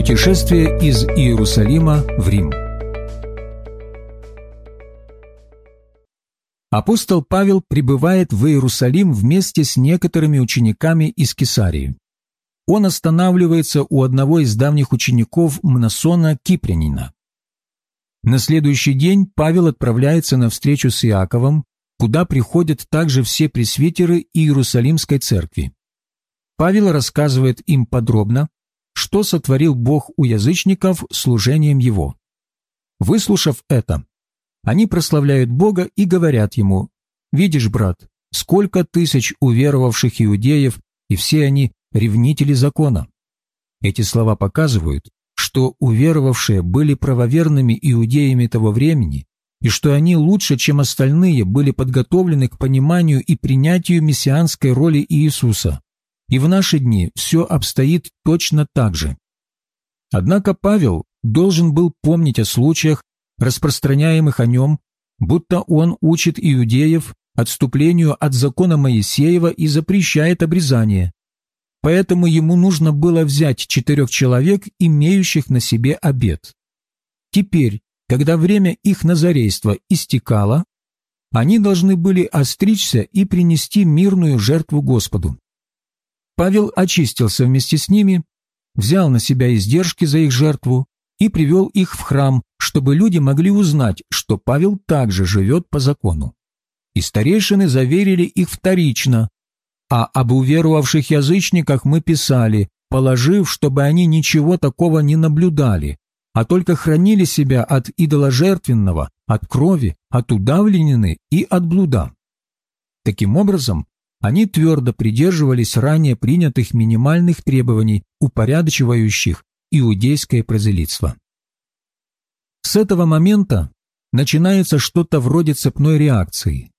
Путешествие из Иерусалима в Рим Апостол Павел прибывает в Иерусалим вместе с некоторыми учениками из Кесарии. Он останавливается у одного из давних учеников Мнасона Кипрянина. На следующий день Павел отправляется на встречу с Иаковом, куда приходят также все пресвитеры Иерусалимской церкви. Павел рассказывает им подробно, что сотворил Бог у язычников служением Его. Выслушав это, они прославляют Бога и говорят Ему, «Видишь, брат, сколько тысяч уверовавших иудеев, и все они ревнители закона». Эти слова показывают, что уверовавшие были правоверными иудеями того времени, и что они лучше, чем остальные, были подготовлены к пониманию и принятию мессианской роли Иисуса. И в наши дни все обстоит точно так же. Однако Павел должен был помнить о случаях, распространяемых о нем, будто он учит иудеев отступлению от закона Моисеева и запрещает обрезание. Поэтому ему нужно было взять четырех человек, имеющих на себе обет. Теперь, когда время их назарейства истекало, они должны были остричься и принести мирную жертву Господу. Павел очистился вместе с ними, взял на себя издержки за их жертву и привел их в храм, чтобы люди могли узнать, что Павел также живет по закону. И старейшины заверили их вторично, а об уверовавших язычниках мы писали, положив, чтобы они ничего такого не наблюдали, а только хранили себя от идоложертвенного, от крови, от удавленины и от блуда. Таким образом, они твердо придерживались ранее принятых минимальных требований, упорядочивающих иудейское прозелитство. С этого момента начинается что-то вроде цепной реакции.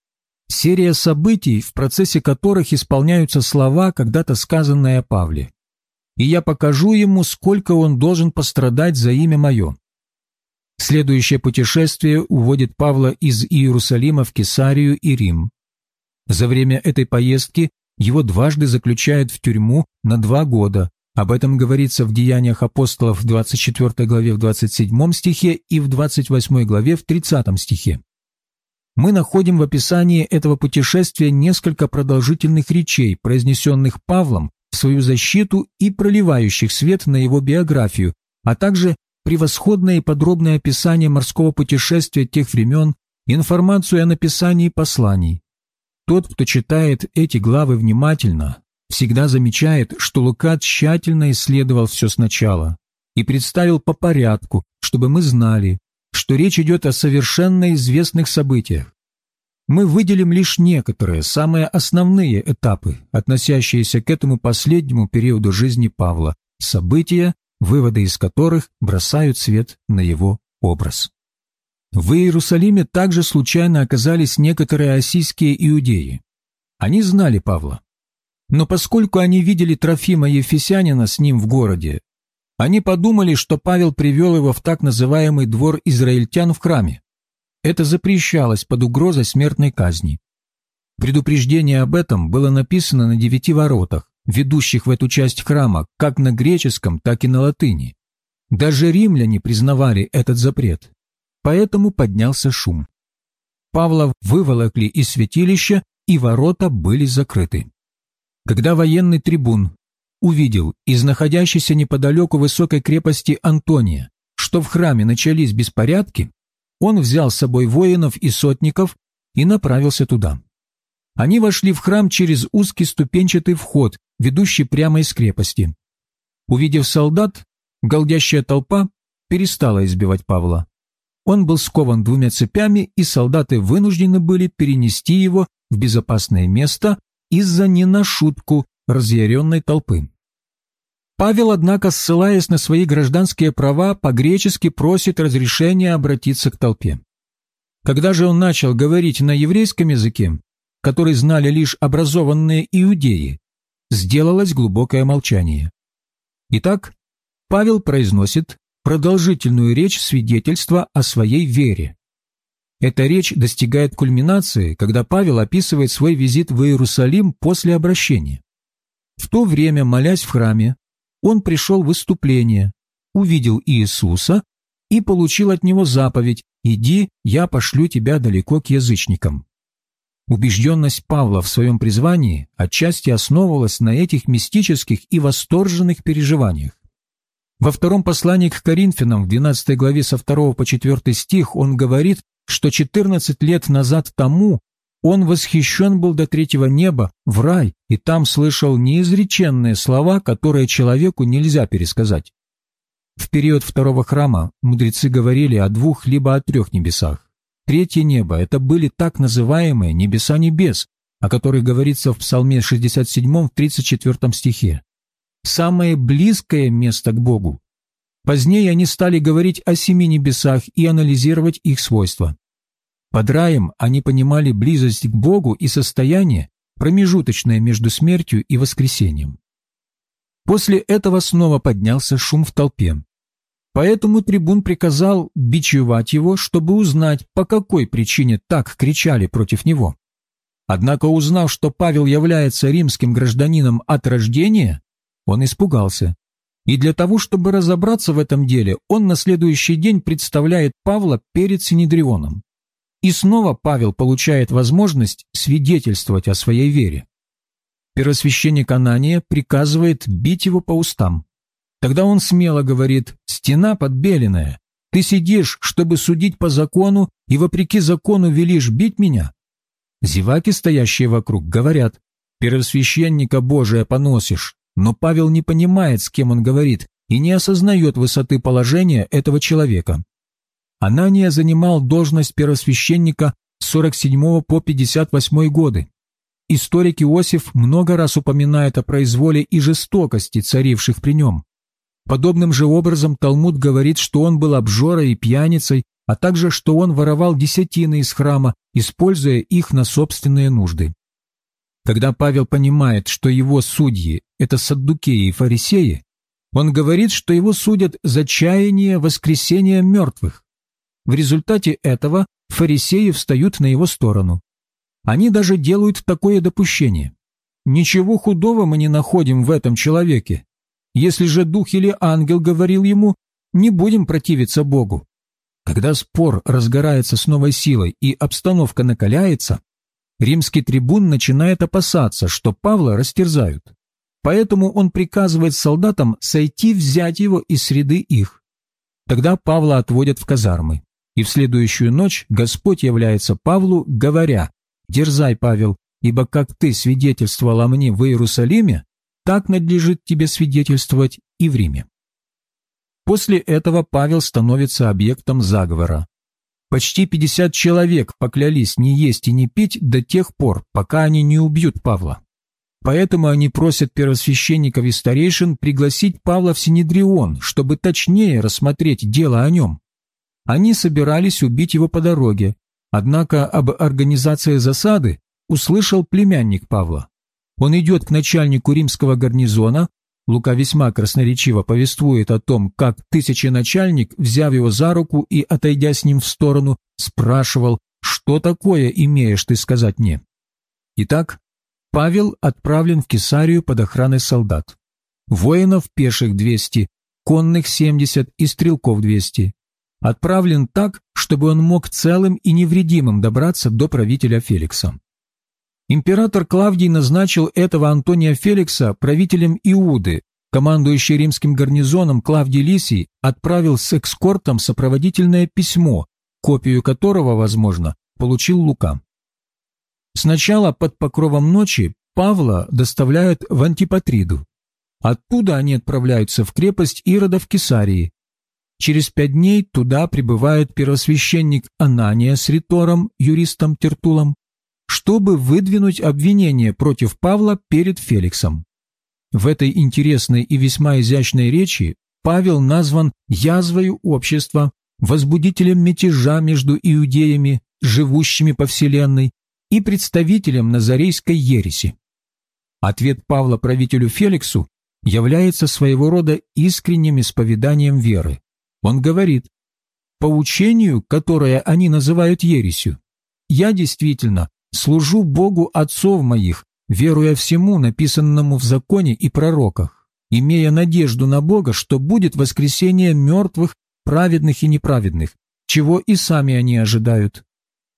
Серия событий, в процессе которых исполняются слова, когда-то сказанные о Павле. «И я покажу ему, сколько он должен пострадать за имя мое». Следующее путешествие уводит Павла из Иерусалима в Кесарию и Рим. За время этой поездки его дважды заключают в тюрьму на два года, об этом говорится в Деяниях апостолов в 24 главе в 27 стихе и в 28 главе в 30 стихе. Мы находим в описании этого путешествия несколько продолжительных речей, произнесенных Павлом в свою защиту и проливающих свет на его биографию, а также превосходное и подробное описание морского путешествия тех времен, информацию о написании посланий. Тот, кто читает эти главы внимательно, всегда замечает, что Лука тщательно исследовал все сначала и представил по порядку, чтобы мы знали, что речь идет о совершенно известных событиях. Мы выделим лишь некоторые, самые основные этапы, относящиеся к этому последнему периоду жизни Павла, события, выводы из которых бросают свет на его образ. В Иерусалиме также случайно оказались некоторые осийские иудеи. Они знали Павла, но поскольку они видели Трофима Ефесянина с ним в городе, они подумали, что Павел привел его в так называемый двор израильтян в храме. Это запрещалось под угрозой смертной казни. Предупреждение об этом было написано на девяти воротах, ведущих в эту часть храма, как на греческом, так и на латыни. Даже римляне признавали этот запрет. Поэтому поднялся шум. Павла выволокли из святилища, и ворота были закрыты. Когда военный трибун увидел из находящейся неподалеку высокой крепости Антония, что в храме начались беспорядки, он взял с собой воинов и сотников и направился туда. Они вошли в храм через узкий ступенчатый вход, ведущий прямо из крепости. Увидев солдат, голдящая толпа перестала избивать Павла. Он был скован двумя цепями, и солдаты вынуждены были перенести его в безопасное место, из-за не на шутку разъяренной толпы. Павел, однако, ссылаясь на свои гражданские права, по-гречески просит разрешения обратиться к толпе. Когда же он начал говорить на еврейском языке, который знали лишь образованные иудеи, сделалось глубокое молчание. Итак, Павел произносит продолжительную речь свидетельства о своей вере. Эта речь достигает кульминации, когда Павел описывает свой визит в Иерусалим после обращения. В то время, молясь в храме, он пришел в выступление, увидел Иисуса и получил от него заповедь «Иди, я пошлю тебя далеко к язычникам». Убежденность Павла в своем призвании отчасти основывалась на этих мистических и восторженных переживаниях. Во втором послании к Коринфянам в 12 главе со 2 по 4 стих он говорит, что 14 лет назад тому он восхищен был до третьего неба, в рай, и там слышал неизреченные слова, которые человеку нельзя пересказать. В период второго храма мудрецы говорили о двух либо о трех небесах. Третье небо – это были так называемые небеса небес, о которых говорится в Псалме 67 в 34 стихе. Самое близкое место к Богу. Позднее они стали говорить о семи небесах и анализировать их свойства. Под раем они понимали близость к Богу и состояние, промежуточное между смертью и воскресением. После этого снова поднялся шум в толпе. Поэтому трибун приказал бичевать его, чтобы узнать, по какой причине так кричали против него. Однако, узнав, что Павел является римским гражданином от рождения, он испугался. И для того, чтобы разобраться в этом деле, он на следующий день представляет Павла перед Синедрионом. И снова Павел получает возможность свидетельствовать о своей вере. Первосвященник Анания приказывает бить его по устам. Тогда он смело говорит «Стена подбеленная, ты сидишь, чтобы судить по закону, и вопреки закону велишь бить меня?» Зеваки, стоящие вокруг, говорят «Первосвященника Божия поносишь». Но Павел не понимает, с кем он говорит, и не осознает высоты положения этого человека. Анания занимал должность первосвященника с 47 по 58 годы. Историк Иосиф много раз упоминает о произволе и жестокости, царивших при нем. Подобным же образом Талмуд говорит, что он был обжорой и пьяницей, а также, что он воровал десятины из храма, используя их на собственные нужды. Когда Павел понимает, что его судьи – это саддукеи и фарисеи, он говорит, что его судят за чаяние воскресения мертвых. В результате этого фарисеи встают на его сторону. Они даже делают такое допущение. Ничего худого мы не находим в этом человеке. Если же дух или ангел говорил ему, не будем противиться Богу. Когда спор разгорается с новой силой и обстановка накаляется, римский трибун начинает опасаться, что Павла растерзают. Поэтому он приказывает солдатам сойти взять его из среды их. Тогда Павла отводят в казармы. И в следующую ночь Господь является Павлу, говоря, «Дерзай, Павел, ибо как ты свидетельствовал о мне в Иерусалиме, так надлежит тебе свидетельствовать и в Риме». После этого Павел становится объектом заговора. Почти 50 человек поклялись не есть и не пить до тех пор, пока они не убьют Павла. Поэтому они просят первосвященников и старейшин пригласить Павла в Синедрион, чтобы точнее рассмотреть дело о нем. Они собирались убить его по дороге, однако об организации засады услышал племянник Павла. Он идет к начальнику римского гарнизона, Лука весьма красноречиво повествует о том, как тысяченачальник, взяв его за руку и отойдя с ним в сторону, спрашивал, что такое имеешь ты сказать мне? Итак, Павел отправлен в Кесарию под охраной солдат. Воинов пеших 200, конных 70 и стрелков 200 отправлен так, чтобы он мог целым и невредимым добраться до правителя Феликса. Император Клавдий назначил этого Антония Феликса правителем Иуды, командующий римским гарнизоном Клавдий Лисий отправил с экскортом сопроводительное письмо, копию которого, возможно, получил Лука. Сначала под покровом ночи Павла доставляют в Антипатриду. Оттуда они отправляются в крепость Ирода в Кесарии, Через пять дней туда прибывает первосвященник Анания с ритором, юристом Тертулом, чтобы выдвинуть обвинение против Павла перед Феликсом. В этой интересной и весьма изящной речи Павел назван язвою общества, возбудителем мятежа между иудеями, живущими по вселенной, и представителем назарейской ереси. Ответ Павла правителю Феликсу является своего рода искренним исповеданием веры. Он говорит, по учению, которое они называют ересью, я действительно служу Богу отцов моих, веруя всему, написанному в законе и пророках, имея надежду на Бога, что будет воскресение мертвых, праведных и неправедных, чего и сами они ожидают.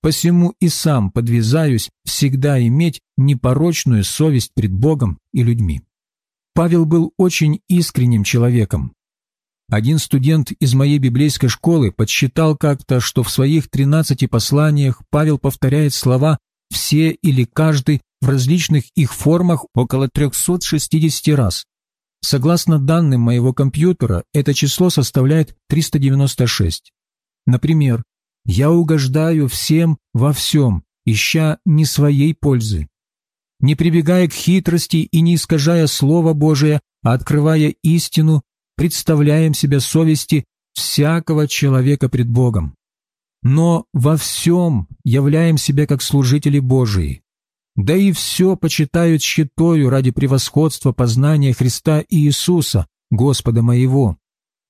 Посему и сам подвязаюсь всегда иметь непорочную совесть пред Богом и людьми. Павел был очень искренним человеком. Один студент из моей библейской школы подсчитал как-то, что в своих 13 посланиях Павел повторяет слова «все» или «каждый» в различных их формах около 360 раз. Согласно данным моего компьютера, это число составляет 396. Например, «Я угождаю всем во всем, ища не своей пользы». Не прибегая к хитрости и не искажая Слово Божие, а открывая истину, представляем себя совести всякого человека пред Богом. Но во всем являем себя как служители Божии, да и все почитают щитою ради превосходства познания Христа и Иисуса, Господа моего.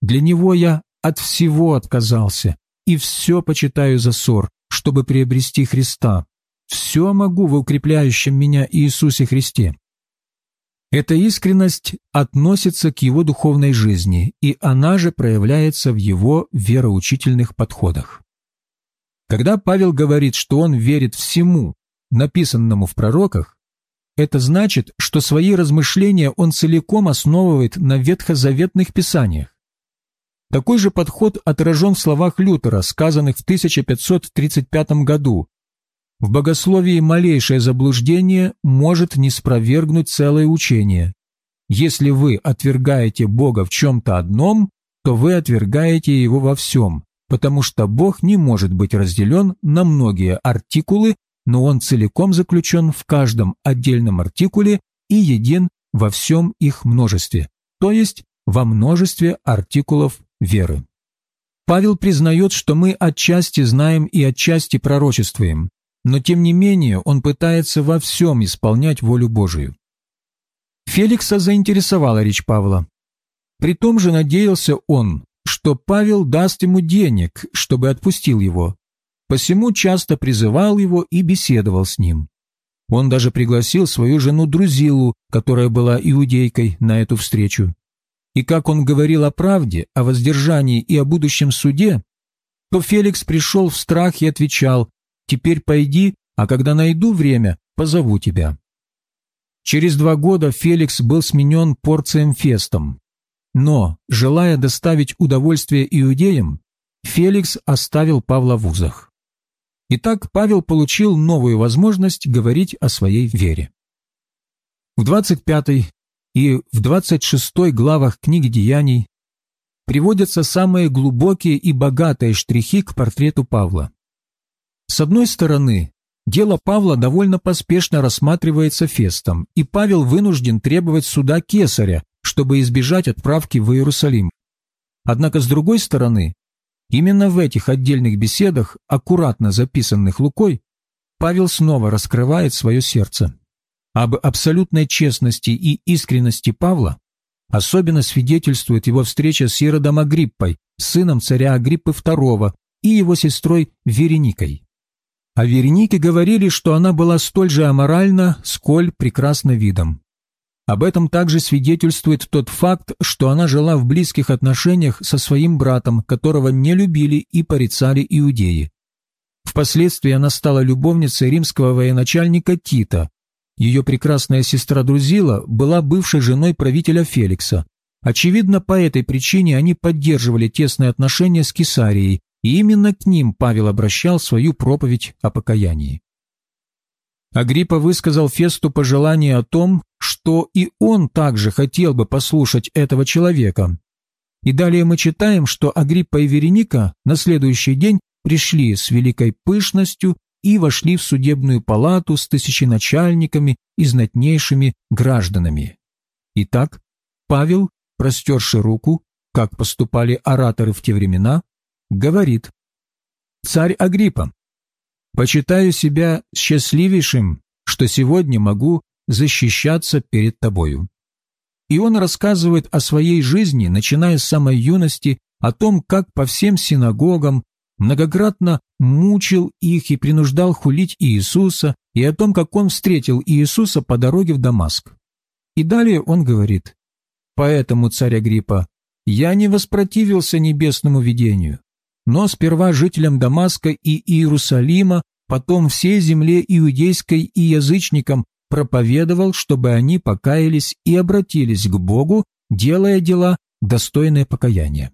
Для Него я от всего отказался, и все почитаю за ссор, чтобы приобрести Христа. Все могу в укрепляющем меня Иисусе Христе. Эта искренность относится к его духовной жизни, и она же проявляется в его вероучительных подходах. Когда Павел говорит, что он верит всему, написанному в пророках, это значит, что свои размышления он целиком основывает на ветхозаветных писаниях. Такой же подход отражен в словах Лютера, сказанных в 1535 году. В богословии малейшее заблуждение может не спровергнуть целое учение. Если вы отвергаете Бога в чем-то одном, то вы отвергаете Его во всем, потому что Бог не может быть разделен на многие артикулы но он целиком заключен в каждом отдельном артикуле и един во всем их множестве, то есть во множестве артикулов веры. Павел признает, что мы отчасти знаем и отчасти пророчествуем, но тем не менее он пытается во всем исполнять волю Божию. Феликса заинтересовала речь Павла. При том же надеялся он, что Павел даст ему денег, чтобы отпустил его, посему часто призывал его и беседовал с ним. Он даже пригласил свою жену Друзилу, которая была иудейкой, на эту встречу. И как он говорил о правде, о воздержании и о будущем суде, то Феликс пришел в страх и отвечал «Теперь пойди, а когда найду время, позову тебя». Через два года Феликс был сменен порцием Фестом. Но, желая доставить удовольствие иудеям, Феликс оставил Павла в узах. Итак, Павел получил новую возможность говорить о своей вере. В 25 и в 26 главах книги Деяний приводятся самые глубокие и богатые штрихи к портрету Павла. С одной стороны, дело Павла довольно поспешно рассматривается Фестом, и Павел вынужден требовать суда Кесаря, чтобы избежать отправки в Иерусалим. Однако, с другой стороны, Именно в этих отдельных беседах, аккуратно записанных Лукой, Павел снова раскрывает свое сердце. Об абсолютной честности и искренности Павла особенно свидетельствует его встреча с Иродом Агриппой, сыном царя Агриппы II и его сестрой Вереникой. О Веренике говорили, что она была столь же аморальна, сколь прекрасна видом. Об этом также свидетельствует тот факт, что она жила в близких отношениях со своим братом, которого не любили и порицали иудеи. Впоследствии она стала любовницей римского военачальника Тита. Ее прекрасная сестра Друзила была бывшей женой правителя Феликса. Очевидно, по этой причине они поддерживали тесные отношения с Кесарией, и именно к ним Павел обращал свою проповедь о покаянии. Агриппа высказал Фесту пожелание о том, что и он также хотел бы послушать этого человека. И далее мы читаем, что Агриппа и Вереника на следующий день пришли с великой пышностью и вошли в судебную палату с тысяченачальниками и знатнейшими гражданами. Итак, Павел, простерши руку, как поступали ораторы в те времена, говорит «Царь Агриппа, Почитаю себя счастливейшим, что сегодня могу защищаться перед тобою». И он рассказывает о своей жизни, начиная с самой юности, о том, как по всем синагогам многократно мучил их и принуждал хулить Иисуса, и о том, как он встретил Иисуса по дороге в Дамаск. И далее он говорит, Поэтому, царь Агриппа, я не воспротивился небесному видению, но сперва жителям Дамаска и Иерусалима, потом всей земле иудейской и язычникам проповедовал, чтобы они покаялись и обратились к Богу, делая дела, достойные покаяния.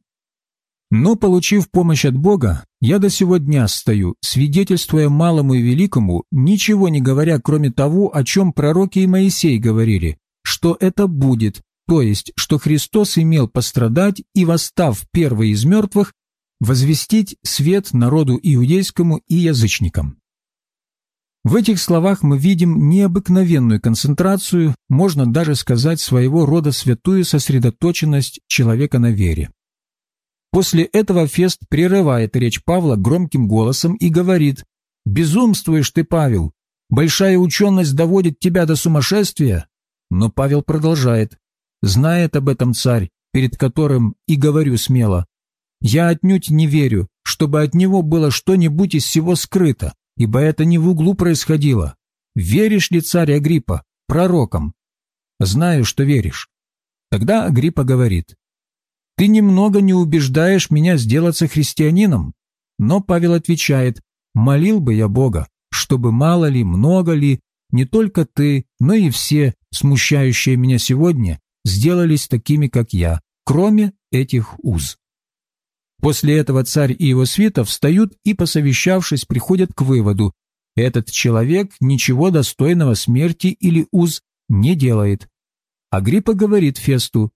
Но, получив помощь от Бога, я до сего дня стою, свидетельствуя малому и великому, ничего не говоря, кроме того, о чем пророки и Моисей говорили, что это будет, то есть, что Христос имел пострадать и, восстав первый из мертвых, возвестить свет народу иудейскому и язычникам. В этих словах мы видим необыкновенную концентрацию, можно даже сказать своего рода святую сосредоточенность человека на вере. После этого Фест прерывает речь Павла громким голосом и говорит «Безумствуешь ты, Павел! Большая ученость доводит тебя до сумасшествия!» Но Павел продолжает «Знает об этом царь, перед которым и говорю смело. Я отнюдь не верю, чтобы от него было что-нибудь из всего скрыто, ибо это не в углу происходило. Веришь ли, царь Агриппа, пророкам?» «Знаю, что веришь». Тогда Агриппа говорит ты немного не убеждаешь меня сделаться христианином. Но Павел отвечает, молил бы я Бога, чтобы мало ли, много ли, не только ты, но и все, смущающие меня сегодня, сделались такими, как я, кроме этих уз. После этого царь и его свита встают и, посовещавшись, приходят к выводу, этот человек ничего достойного смерти или уз не делает. Агриппа говорит Фесту,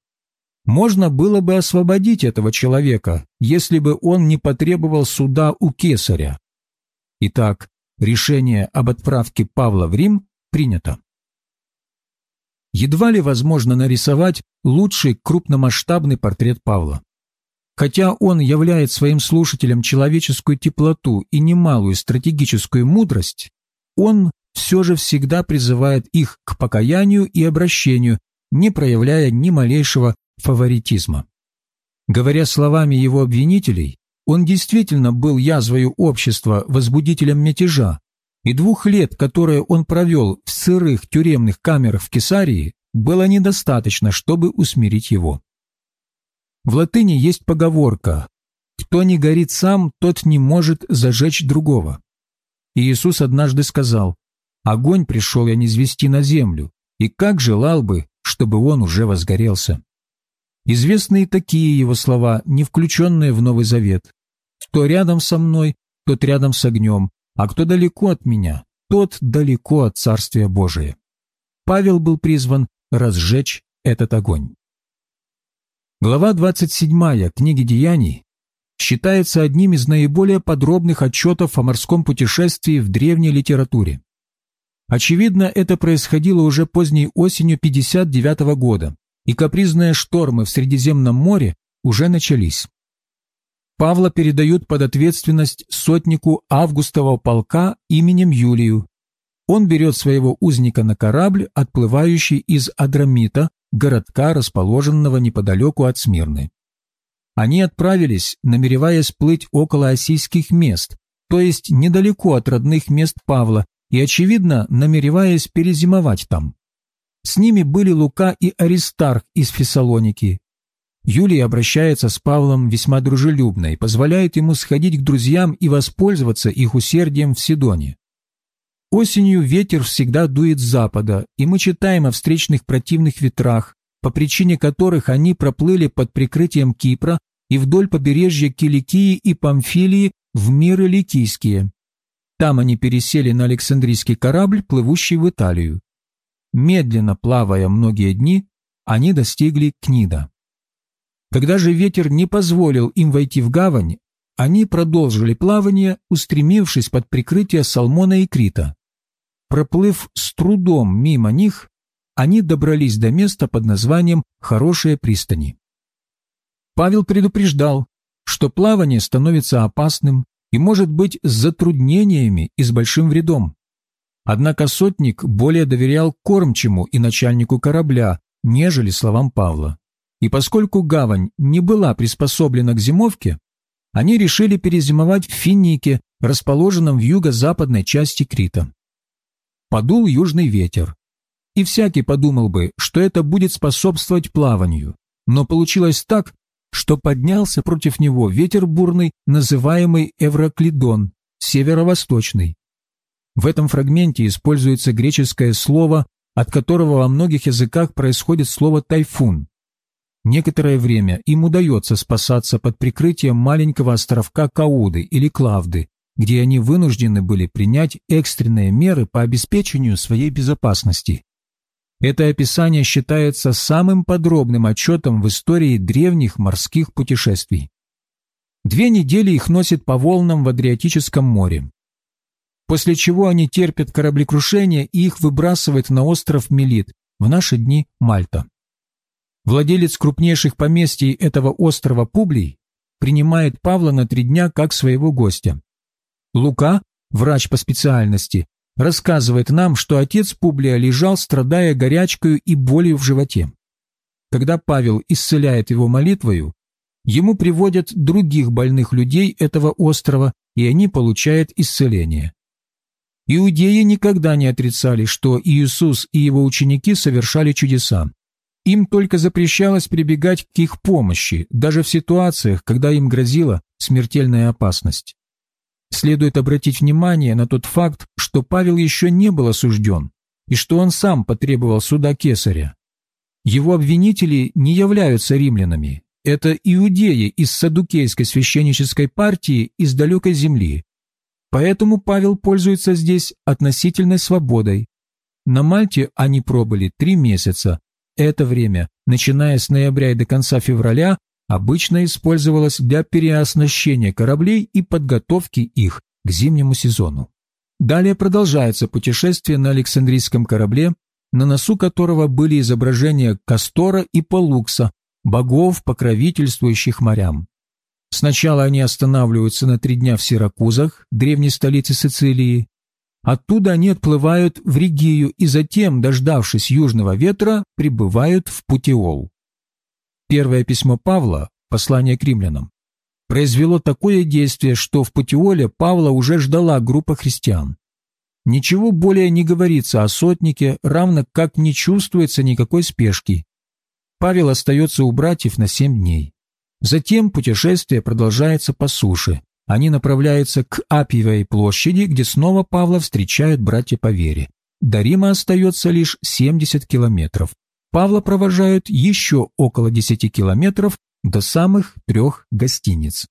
можно было бы освободить этого человека, если бы он не потребовал суда у кесаря. Итак, решение об отправке Павла в Рим принято. Едва ли возможно нарисовать лучший крупномасштабный портрет Павла. Хотя он являет своим слушателям человеческую теплоту и немалую стратегическую мудрость, он все же всегда призывает их к покаянию и обращению, не проявляя ни малейшего фаворитизма. Говоря словами его обвинителей, он действительно был язвою общества, возбудителем мятежа, и двух лет, которые он провел в сырых тюремных камерах в Кесарии, было недостаточно, чтобы усмирить его. В латыни есть поговорка «Кто не горит сам, тот не может зажечь другого». И Иисус однажды сказал «Огонь пришел я низвести на землю, и как желал бы, чтобы он уже возгорелся». Известны и такие его слова, не включенные в Новый Завет. «Кто рядом со мной, тот рядом с огнем, а кто далеко от меня, тот далеко от Царствия Божия». Павел был призван разжечь этот огонь. Глава 27 книги Деяний считается одним из наиболее подробных отчетов о морском путешествии в древней литературе. Очевидно, это происходило уже поздней осенью 59 года, и капризные штормы в Средиземном море уже начались. Павла передают под ответственность сотнику Августова полка именем Юлию. Он берет своего узника на корабль, отплывающий из Адрамита, городка, расположенного неподалеку от Смирны. Они отправились, намереваясь плыть около осийских мест, то есть недалеко от родных мест Павла, и, очевидно, намереваясь перезимовать там. С ними были Лука и Аристарх из Фессалоники. Юлия обращается с Павлом весьма дружелюбно и позволяет ему сходить к друзьям и воспользоваться их усердием в Сидоне. Осенью ветер всегда дует с запада, и мы читаем о встречных противных ветрах, по причине которых они проплыли под прикрытием Кипра и вдоль побережья Киликии и Памфилии в миры Ликийские. Там они пересели на Александрийский корабль, плывущий в Италию. Медленно плавая многие дни, они достигли Книда. Когда же ветер не позволил им войти в гавань, они продолжили плавание, устремившись под прикрытие Салмона и Крита. Проплыв с трудом мимо них, они добрались до места под названием «Хорошие пристани». Павел предупреждал, что плавание становится опасным и может быть с затруднениями и с большим вредом. Однако сотник более доверял кормчему и начальнику корабля, нежели словам Павла. И поскольку гавань не была приспособлена к зимовке, они решили перезимовать в Финике, расположенном в юго-западной части Крита. Подул южный ветер. и всякий подумал бы, что это будет способствовать плаванию. Но получилось так, что поднялся против него ветер бурный, называемый Эвроклидон, северо-восточный. В этом фрагменте используется греческое слово, от которого во многих языках происходит слово «тайфун». Некоторое время им удается спасаться под прикрытием маленького островка Кауды или Клавды, где они вынуждены были принять экстренные меры по обеспечению своей безопасности. Это описание считается самым подробным отчетом в истории древних морских путешествий. Две недели их носит по волнам в Адриатическом море. После чего они терпят кораблекрушение и их выбрасывает на остров Мелит, в наши дни Мальта. Владелец крупнейших поместий этого острова Публий принимает Павла на три дня как своего гостя. Лука, врач по специальности, рассказывает нам, что отец Публия лежал, страдая горячкою и болью в животе. Когда Павел исцеляет его молитвою, ему приводят других больных людей этого острова, и они получают исцеление. Иудеи никогда не отрицали, что Иисус и его ученики совершали чудеса. Им только запрещалось прибегать к их помощи, даже в ситуациях, когда им грозила смертельная опасность. Следует обратить внимание на тот факт, что Павел еще не был осужден, и что он сам потребовал суда Кесаря. Его обвинители не являются римлянами, это иудеи из садукейской священнической партии из далекой земли. Поэтому Павел пользуется здесь относительной свободой. На Мальте они пробыли три месяца. Это время, начиная с ноября и до конца февраля, обычно использовалась для переоснащения кораблей и подготовки их к зимнему сезону. Далее продолжается путешествие на Александрийском корабле, на носу которого были изображения Кастора и Полукса, богов, покровительствующих морям. Сначала они останавливаются на три дня в Сиракузах, древней столице Сицилии. Оттуда они отплывают в Ригию и затем, дождавшись южного ветра, прибывают в Путиол. Первое письмо Павла, послание к римлянам, произвело такое действие, что в Путиоле Павла уже ждала группа христиан. Ничего более не говорится о сотнике, равно как не чувствуется никакой спешки. Павел остается у братьев на семь дней. Затем путешествие продолжается по суше. Они направляются к Апиевой площади, где снова Павла встречают братья по вере. До Рима остается лишь 70 километров. Павла провожают еще около 10 километров до самых трех гостиниц.